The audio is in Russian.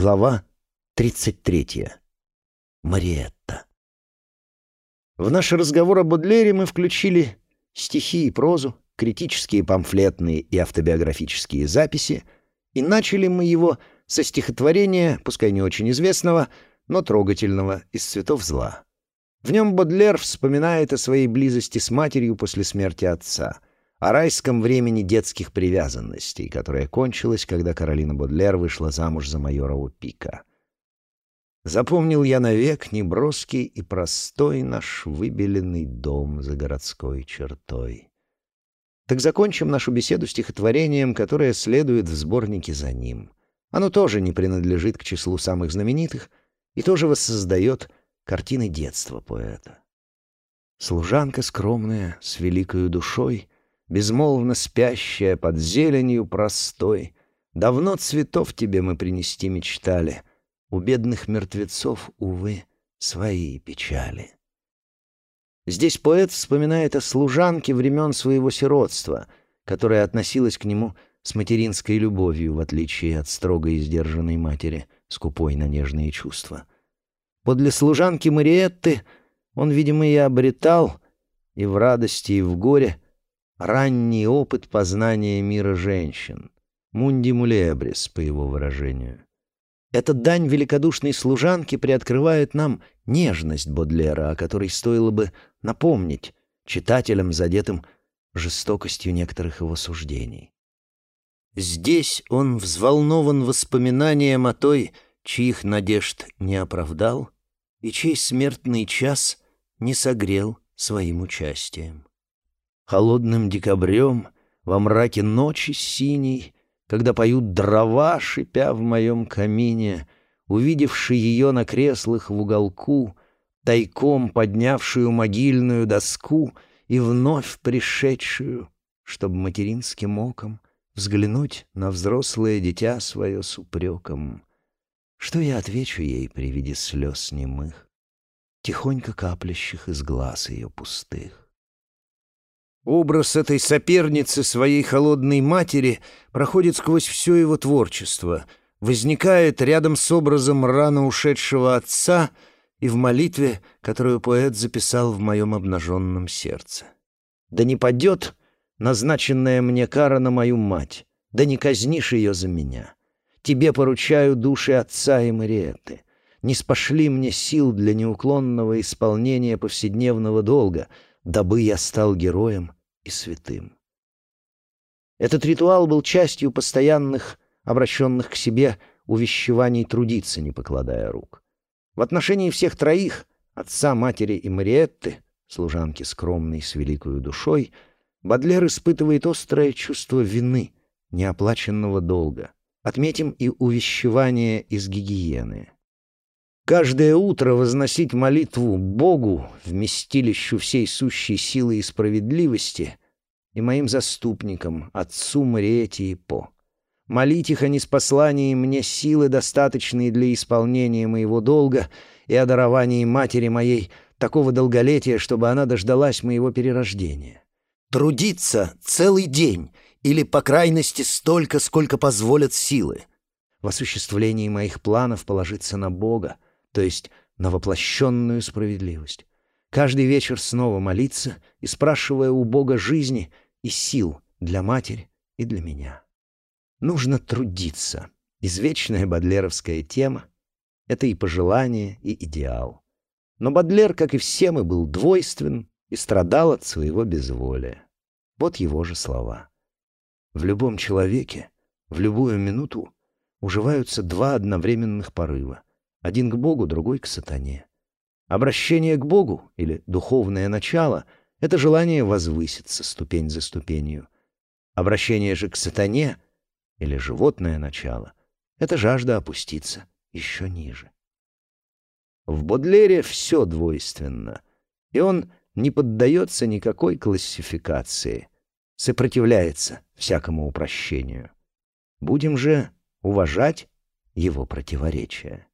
Глава 33. Мариетта. В наш разговор о Бодлере мы включили стихи и прозу, критические памфлетные и автобиографические записи, и начали мы его со стихотворения, пускай не очень известного, но трогательного, из «Цветов зла». В нем Бодлер вспоминает о своей близости с матерью после смерти отца, о райском времени детских привязанностей, которое кончилось, когда Каролина Бодлер вышла замуж за майора Упика. Запомнил я навек неброский и простой наш выбеленный дом за городской чертой. Так закончим нашу беседу стихотворением, которое следует в сборнике за ним. Оно тоже не принадлежит к числу самых знаменитых и тоже воссоздает картины детства поэта. Служанка скромная, с великою душой, безмолвно спящая под зеленью простой, давно цветов тебе мы принести мечтали — у бедных мертвецов, увы, свои печали. Здесь поэт вспоминает о служанке времен своего сиротства, которая относилась к нему с материнской любовью, в отличие от строгой и сдержанной матери, скупой на нежные чувства. Подле служанки Мариетты он, видимо, и обретал, и в радости, и в горе, ранний опыт познания мира женщин, мунди мулебрис, по его выражению. Эта дань великодушной служанки приоткрывает нам нежность Бодлера, о которой стоило бы напомнить читателям, задетым жестокостью некоторых его суждений. Здесь он взволнован воспоминанием о той, чьих надежд не оправдал и чей смертный час не согрел своим участием. Холодным декабрем во мраке ночи синей когда поют дрова, шипя в моем камине, увидевший ее на креслах в уголку, тайком поднявшую могильную доску и вновь пришедшую, чтобы материнским оком взглянуть на взрослое дитя свое с упреком. Что я отвечу ей при виде слез немых, тихонько каплящих из глаз ее пустых? Образ этой соперницы своей холодной матери проходит сквозь все его творчество, возникает рядом с образом рано ушедшего отца и в молитве, которую поэт записал в моем обнаженном сердце. «Да не падет назначенная мне кара на мою мать, да не казнишь ее за меня. Тебе поручаю души отца и Мариетты. Не спошли мне сил для неуклонного исполнения повседневного долга — дабы я стал героем и святым. Этот ритуал был частью постоянных, обращенных к себе, увещеваний трудиться, не покладая рук. В отношении всех троих, отца, матери и Мариетты, служанки скромной с великою душой, Бадлер испытывает острое чувство вины, неоплаченного долга. Отметим и увещевание из гигиены. Каждое утро возносить молитву Богу, вместилищу всей сущей силы и справедливости, и моим заступникам, отцу Мариэти и По. Молить их о неспослании мне силы, достаточные для исполнения моего долга и о даровании матери моей такого долголетия, чтобы она дождалась моего перерождения. Трудиться целый день или, по крайности, столько, сколько позволят силы. В осуществлении моих планов положиться на Бога, то есть на воплощенную справедливость. Каждый вечер снова молиться и спрашивая у Бога жизни и сил для матери и для меня. Нужно трудиться. Извечная бодлеровская тема — это и пожелание, и идеал. Но Бодлер, как и все мы, был двойствен и страдал от своего безволия. Вот его же слова. В любом человеке в любую минуту уживаются два одновременных порыва — один к Богу, другой к сатане. Обращение к Богу или духовное начало — это желание возвыситься ступень за ступенью. Обращение же к сатане или животное начало — это жажда опуститься еще ниже. В Бодлере все двойственно, и он не поддается никакой классификации, сопротивляется всякому упрощению. Будем же уважать его противоречия.